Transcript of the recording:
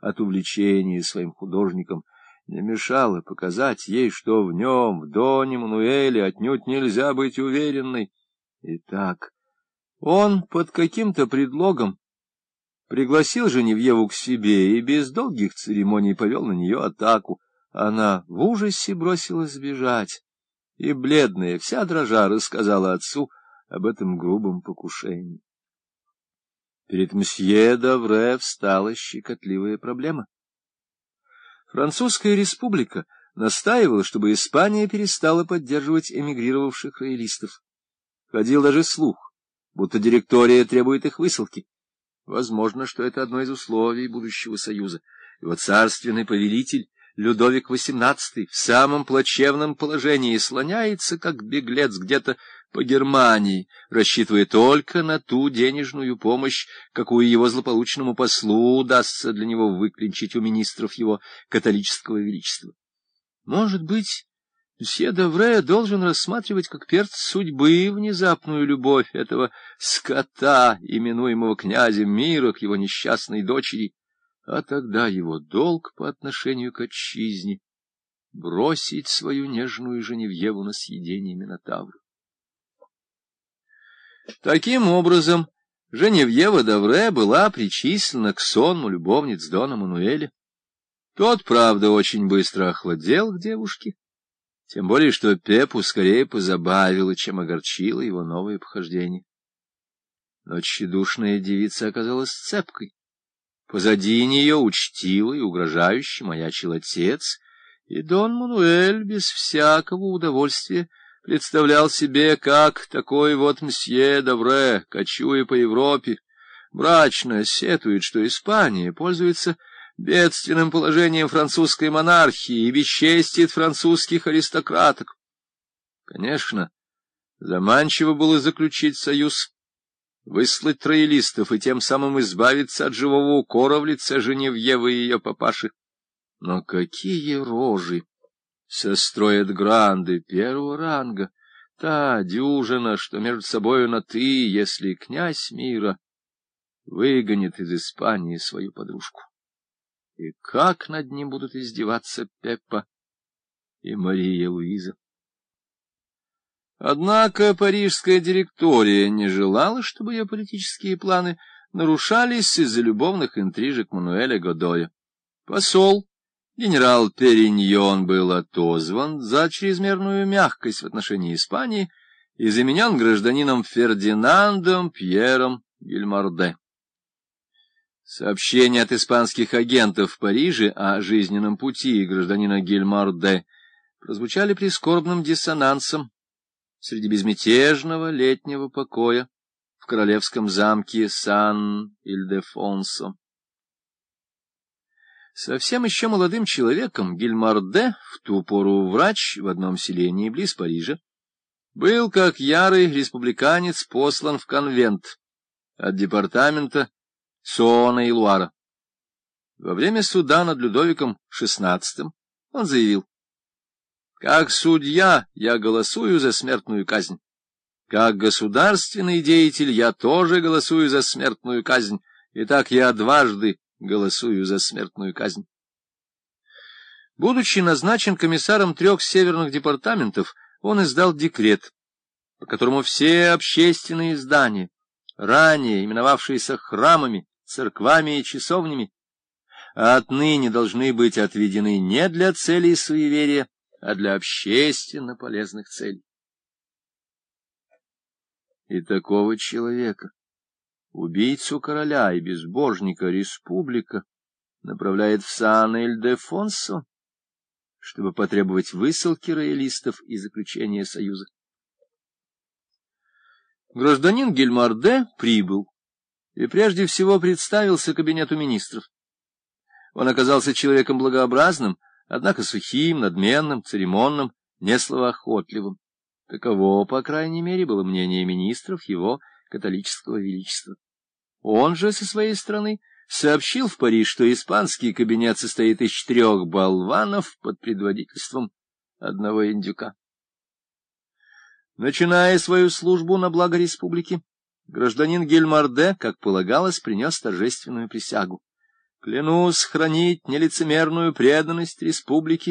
от увлечения своим художником, не мешало показать ей, что в нем, в Доне Мануэле, отнюдь нельзя быть уверенной. Итак, он под каким-то предлогом пригласил Женевьеву к себе и без долгих церемоний повел на нее атаку. Она в ужасе бросилась бежать, и, бледная, вся дрожа, рассказала отцу об этом грубом покушении. Перед мсье Давре встала щекотливая проблема. Французская республика настаивала, чтобы Испания перестала поддерживать эмигрировавших роялистов. Ходил даже слух, будто директория требует их высылки. Возможно, что это одно из условий будущего союза. Его царственный повелитель Людовик XVIII в самом плачевном положении слоняется, как беглец где-то по Германии, рассчитывая только на ту денежную помощь, какую его злополучному послу удастся для него выклинчить у министров его католического величества. Может быть, Мсье Давре должен рассматривать как перц судьбы внезапную любовь этого скота, именуемого князем мира, к его несчастной дочери, а тогда его долг по отношению к отчизне — бросить свою нежную Женевьеву на съедение Минотавра. Таким образом, Женевьева Давре была причислена к сонму любовниц Дона Мануэля. Тот, правда, очень быстро охладел к девушке, тем более, что Пепу скорее позабавило, чем огорчило его новое похождение. Но тщедушная девица оказалась цепкой. Позади нее учтиво и угрожающе маячил отец, и Дон Мануэль без всякого удовольствия представлял себе, как такой вот мсье Давре, кочуя по Европе, мрачно сетует, что Испания пользуется бедственным положением французской монархии и бесчестит французских аристократок. Конечно, заманчиво было заключить союз, выслать троелистов и тем самым избавиться от живого укора в лице Женевьевы и ее папаши. Но какие рожи состроят гранды первого ранга, та дюжина, что между собою на «ты», если князь мира выгонит из Испании свою подружку. И как над ним будут издеваться Пеппа и Мария Луиза? Однако парижская директория не желала, чтобы ее политические планы нарушались из-за любовных интрижек Мануэля Годоя. Посол, генерал Периньон, был отозван за чрезмерную мягкость в отношении Испании и заменен гражданином Фердинандом Пьером Гильмарде. Сообщения от испанских агентов в Париже о жизненном пути гражданина Гильмарде прозвучали прискорбным диссонансом среди безмятежного летнего покоя в королевском замке Сан-Ильдефонсо. Совсем еще молодым человеком Гильмарде, в ту пору врач в одном селении близ Парижа, был, как ярый республиканец, послан в конвент от департамента Суона и Луара. Во время суда над Людовиком XVI он заявил, «Как судья я голосую за смертную казнь. Как государственный деятель я тоже голосую за смертную казнь. Итак, я дважды голосую за смертную казнь». Будучи назначен комиссаром трех северных департаментов, он издал декрет, по которому все общественные здания, ранее именовавшиеся храмами, церквами и часовнями, отныне должны быть отведены не для целей суеверия, а для общественно полезных целей. И такого человека, убийцу короля и безбожника республика, направляет в Сан-Эль-де-Фонсо, чтобы потребовать высылки роялистов и заключения союза. Гражданин Гельмарде прибыл и прежде всего представился кабинету министров. Он оказался человеком благообразным, однако сухим, надменным, церемонным, несловоохотливым. Таково, по крайней мере, было мнение министров его католического величества. Он же, со своей стороны, сообщил в Париж, что испанский кабинет состоит из четырех болванов под предводительством одного индюка. Начиная свою службу на благо республики, гражданин Гельмарде, как полагалось, принес торжественную присягу. Клянусь хранить нелицемерную преданность республике